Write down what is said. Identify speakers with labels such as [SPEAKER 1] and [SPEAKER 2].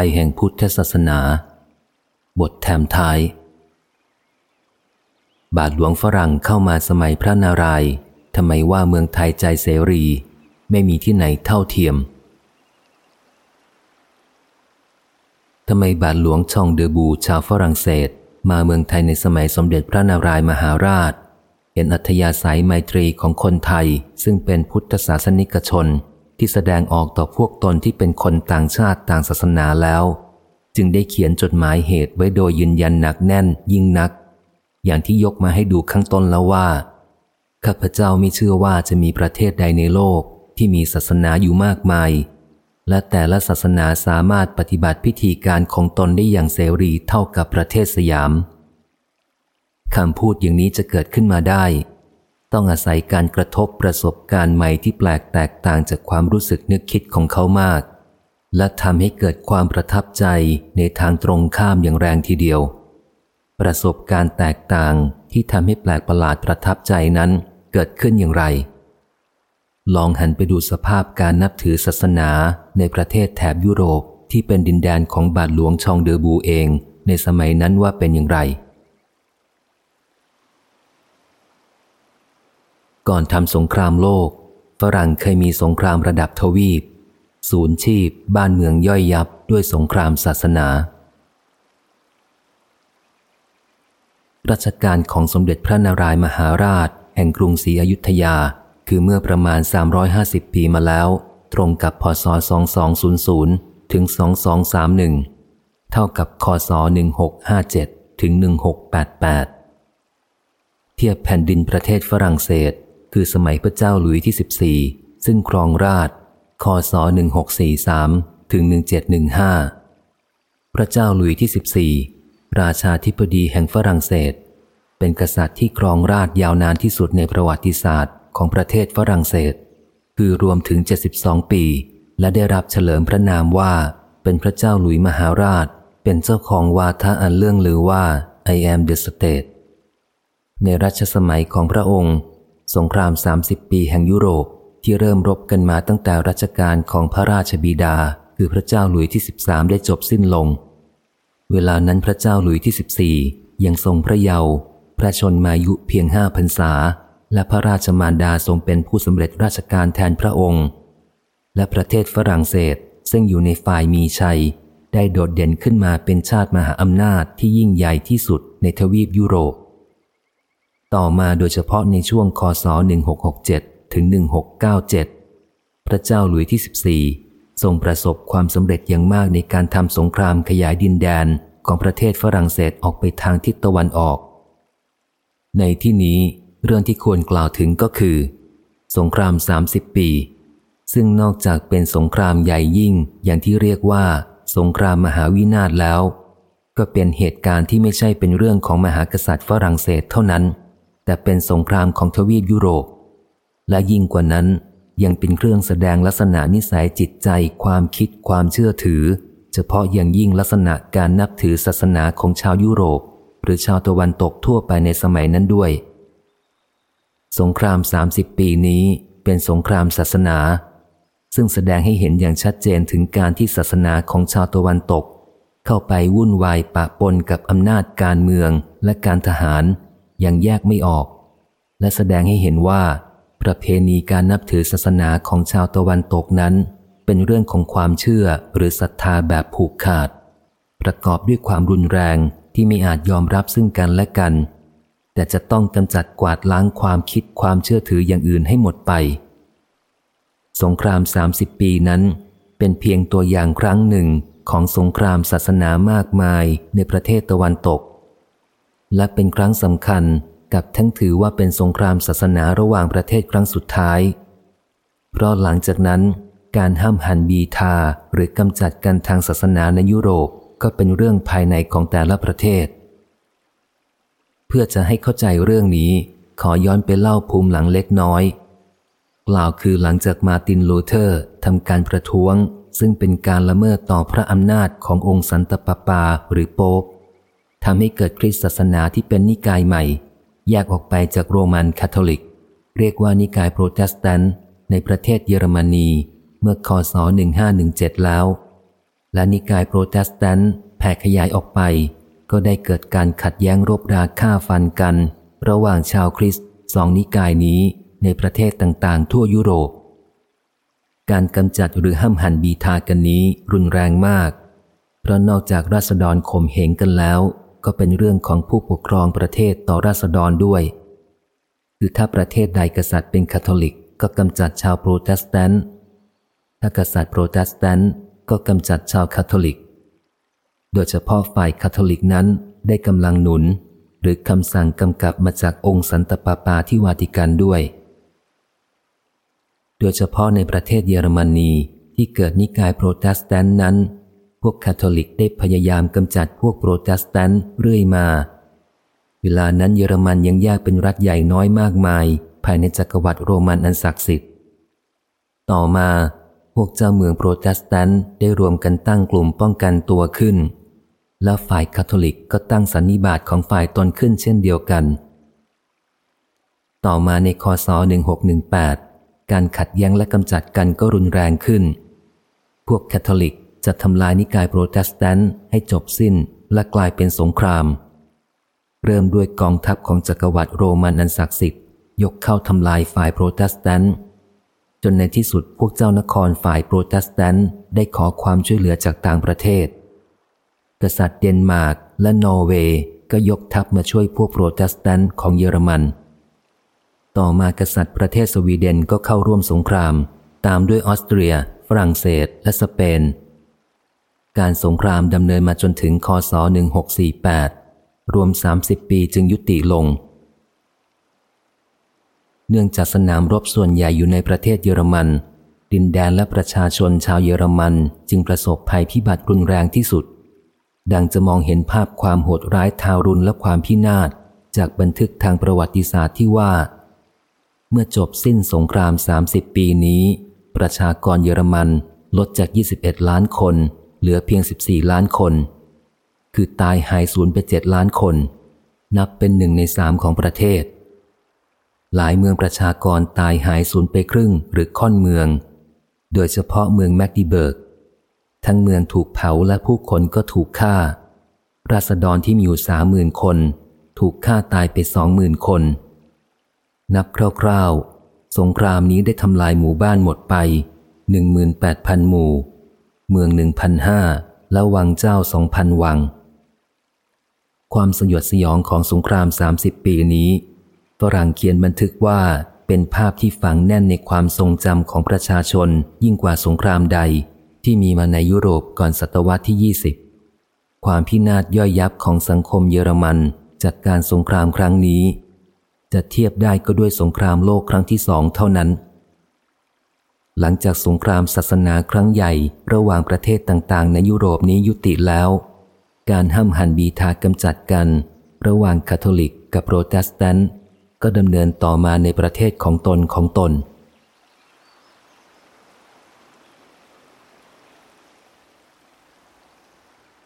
[SPEAKER 1] ภัยแห่งพุทธศาสนา บทแถมท้าย บาทหลวงฝรั่งเข้ามาสมัยพระนารายณ์ทำไมว่าเมืองไทยใจเสรี ไม่มีที่ไหนเท่าเทียมทำไมบาทหลวงชองเดอบูชาวฝรั่งเศส มาเมืองไทยในสมัยสมเด็จพระนารายมหาราช เห็นอัธยาศัยไมตรีของคนไทยซึ่งเป็นพุทธศาสนิกชน ที่แสดงออกต่อพวกตนที่เป็นคนต่างชาติต่างศาสนาแล้ว จึงได้เขียนจดหมายเหตุไว้โดยยืนยันหนักแน่นยิ่งนัก อย่างที่ยกมาให้ดูข้างต้นแล้วว่าข้าพเจ้าไม่เชื่อว่าจะมีประเทศใดในโลกที่มีศาสนาอยู่มากมาย และแต่ละศาสนาสามารถปฏิบัติพิธีการของตนได้อย่างเสรีเท่ากับประเทศสยามคำพูดอย่างนี้จะเกิดขึ้นมาได้ ต้องอาศัยการกระทบประสบการณ์ใหม่ที่แปลกแตกต่างจากความรู้สึกนึกคิดของเขามาก และทำให้เกิดความประทับใจในทางตรงข้ามอย่างแรงทีเดียว ประสบการณ์แตกต่างที่ทำให้แปลกประหลาดประทับใจนั้นเกิดขึ้นอย่างไร ลองหันไปดูสภาพการนับถือศาสนาในประเทศแถบยุโรปที่เป็นดินแดนของบาทหลวงชองเดอบูเอง ในสมัยนั้นว่าเป็นอย่างไร ก่อนทำสงครามโลก ฝรั่งเคยมีสงครามระดับทวีป ศูนย์ชีพ บ้านเมืองย่อยยับด้วยสงครามศาสนารัชกาลของสมเด็จพระนารายมหาราช แห่งกรุงศรีอยุธยา คือเมื่อประมาณ 350 ปีมาแล้ว ตรงกับพศ 2200 ถึง 2231 เท่ากับคศ 1657 ถึง 1688 เทียบแผ่นดินประเทศฝรั่งเศส คือสมัยพระเจ้าหลุยที่ 14 ซึ่งครองราชคศ1643 ถึง 1715 พระเจ้าหลุยที่ 14 ราชาธิปดีแห่งฝรั่งเศส เป็นกษัตริย์ที่ครองราชยาวนานที่สุดในประวัติศาสตร์ของประเทศฝรั่งเศส คือรวมถึง 72 ปี และได้รับเฉลิมพระนามว่าเป็นพระเจ้าหลุยมหาราช เป็นเจ้าของวาทะอันเรื่องลือว่า I am the state ในรัชสมัยของพระองค์ สงคราม 30 ปีแห่งยุโรปที่เริ่มรบกันมาตั้งแต่รัชกาลของพระราชบิดา คือพระเจ้าหลุยที่ 13 ได้จบสิ้นลง เวลานั้นพระเจ้าหลุยที่ 14 ยังทรงพระเยาว์พระชนมายุเพียงห้าพรรษา และพระราชมารดาทรงเป็นผู้สำเร็จราชการแทนพระองค์ และประเทศฝรั่งเศสซึ่งอยู่ในฝ่ายมีชัย ได้โดดเด่นขึ้นมาเป็นชาติมหาอำนาจที่ยิ่งใหญ่ที่สุดในทวีปยุโรป ต่อมาโดยเฉพาะในช่วงคศ 1667 ถึง 1697 พระเจ้าหลุยที่ 14 ทรงประสบความสำเร็จอย่างมากในการทำสงครามขยายดินแดนของประเทศฝรั่งเศสออกไปทางทิศตะวันออก ในที่นี้เรื่องที่ควรกล่าวถึงก็คือ สงคราม 30 ปี ซึ่งนอกจากเป็นสงครามใหญ่ยิ่งอย่างที่เรียกว่า สงครามมหาวินาศแล้ว ก็เป็นเหตุการณ์ที่ไม่ใช่เป็นเรื่องของมหากษัตริย์ฝรั่งเศสเท่านั้น แต่เป็นสงครามของทวีปยุโรป และยิ่งกว่านั้นยังเป็นเครื่องแสดงลักษณะนิสัยจิตใจความคิดความเชื่อถือ เฉพาะอย่างยิ่งลักษณะการนับถือศาสนาของชาวยุโรป หรือชาวตะวันตกทั่วไปในสมัยนั้นด้วย สงคราม 30 ปีนี้เป็นสงครามศาสนา ซึ่งแสดงให้เห็นอย่างชัดเจนถึงการที่ศาสนาของชาวตะวันตก เข้าไปวุ่นวายปะปนกับอำนาจการเมืองและการทหาร ยังแยกไม่ออก และแสดงให้เห็นว่า ประเพณีการนับถือศาสนาของชาวตะวันตกนั้น เป็นเรื่องของความเชื่อหรือศรัทธาแบบผูกขาด ประกอบด้วยความรุนแรงที่ไม่อาจยอมรับซึ่งกันและกัน แต่จะต้องกำจัดกวาดล้างความคิดความเชื่อถืออย่างอื่นให้หมดไป สงคราม 30 ปีนั้น เป็นเพียงตัวอย่างครั้งหนึ่งของสงครามศาสนามากมายในประเทศตะวันตก และเป็นครั้งสำคัญกับทั้งถือว่าเป็นสงครามศาสนาระหว่างประเทศครั้งสุดท้าย เพราะหลังจากนั้น การห้ำหั่นบีฑาหรือกำจัดกันทางศาสนาในยุโรปก็เป็นเรื่องภายในของแต่ละประเทศ เพื่อจะให้เข้าใจเรื่องนี้ ขอย้อนไปเล่าภูมิหลังเล็กน้อยกล่าวคือหลังจากมาร์ตินลูเธอร์ทำการประท้วง ซึ่งเป็นการละเมิดต่อพระอำนาจขององค์สันตปาปาหรือโป๊ป ทำให้เกิดคริสตศาสนาที่เป็นนิกายใหม่ แยกออกไปจากโรมันคาทอลิก เรียกว่านิกายโปรเตสแตนต์ในประเทศเยอรมนีเมื่อคศ 1517 แล้ว และนิกายโปรเตสแตนต์แผ่ขยายออกไป ก็ได้เกิดการขัดแย้งรบราฆ่าฟันกัน ระหว่างชาวคริสต์สองนิกายนี้ในประเทศต่างๆ ทั่วยุโรป การกำจัดหรือห้ำหั่นบีฑากันนี้รุนแรงมาก เพราะนอกจากราษฎรข่มเหงกันแล้ว ก็เป็นเรื่องของผู้ปกครองประเทศต่อราษฎรด้วย คือถ้าประเทศใดกษัตริย์เป็นคาทอลิกก็กำจัดชาวโปรเตสแตนต์ ถ้ากษัตริย์โปรเตสแตนต์ก็กำจัดชาวคาทอลิก โดยเฉพาะฝ่ายคาทอลิกนั้นได้กำลังหนุน หรือคำสั่งกำกับมาจากองค์สันตปาปาที่วาติกันด้วย โดยเฉพาะในประเทศเยอรมนีที่เกิดนิกายโปรเตสแตนต์นั้น พวกคาทอลิกได้พยายามกำจัดพวกโปรเตสแตนต์เรื่อยมา เวลานั้นเยอรมันยังแยกเป็นรัฐใหญ่น้อยมากมาย ภายในจักรวรรดิโรมันอันศักดิ์สิทธิ์ ต่อมาพวกเจ้าเมืองโปรเตสแตนต์ได้รวมกันตั้งกลุ่มป้องกันตัวขึ้น และฝ่ายคาทอลิกก็ตั้งสันนิบาตของฝ่ายตนขึ้นเช่นเดียวกัน ต่อมาในคศ 1618 การขัดแย้งและกำจัดกันก็รุนแรงขึ้น พวกคาทอลิก จะทำลายนิกายโปรเตสแตนต์ให้จบสิ้นและกลายเป็นสงคราม เริ่มด้วยกองทัพของจักรวรรดิโรมันอันศักดิ์สิทธิ์ยกเข้าทำลายฝ่ายโปรเตสแตนต์จนในที่สุดพวกเจ้านครฝ่ายโปรเตสแตนต์ได้ขอความช่วยเหลือจากต่างประเทศ กษัตริย์เดนมาร์กและนอร์เวย์ก็ยกทัพมาช่วยพวกโปรเตสแตนต์ของเยอรมัน ต่อมากษัตริย์ประเทศสวีเดนก็เข้าร่วมสงคราม ตามด้วยออสเตรีย ฝรั่งเศส และสเปน การสงครามดำเนินมาจนถึงคศ 1648 รวม 30 ปีจึงยุติลง เนื่องจากสนามรบส่วนใหญ่อยู่ในประเทศเยอรมัน ดินแดนและประชาชนชาวเยอรมันจึงประสบภัยพิบัติรุนแรงที่สุด ดังจะมองเห็นภาพความโหดร้ายทารุณและความพินาศจากบันทึกทางประวัติศาสตร์ที่ว่า เมื่อจบสิ้นสงคราม 30 ปีนี้ ประชากรเยอรมันลดจาก 21 ล้านคน เหลือเพียง 14 ล้านคน คือตายหายสูญไป 7 ล้านคน นับเป็นหนึ่งในสามของประเทศ หลายเมืองประชากรตายหายสูญไปครึ่งหรือค่อนเมือง โดยเฉพาะเมืองแมกดีเบิร์ก ทั้งเมืองถูกเผาและผู้คนก็ถูกฆ่า ราษฎรที่มีอยู่สามหมื่นคน ถูกฆ่าตายไปสองหมื่นคน นับคร่าวๆ สงครามนี้ได้ทำลายหมู่บ้านหมดไปหนึ่งมืนแปดพันหมู่ เมืองหนึ่งพันห้าและวังเจ้าสองพันวัง ความสยดสยองของสงครามสามสิบปีนี้ฝรั่งเขียนบันทึกว่าเป็นภาพที่ฝังแน่นในความทรงจำของประชาชนยิ่งกว่าสงครามใดที่มีมาในยุโรปก่อนศตวรรษที่ 20 ความพินาศย่อยยับของสังคมเยอรมันจากการสงครามครั้งนี้ จะเทียบได้ก็ด้วยสงครามโลกครั้งที่สองเท่านั้น หลังจากสงครามศาสนาครั้งใหญ่ระหว่างประเทศต่างๆ ในยุโรปนี้ยุติแล้ว การห้ำหั่นบีฑากำจัดกัน ระหว่างคาทอลิกกับโปรเตสแตนต์ก็ดำเนินต่อมาในประเทศของตนของตน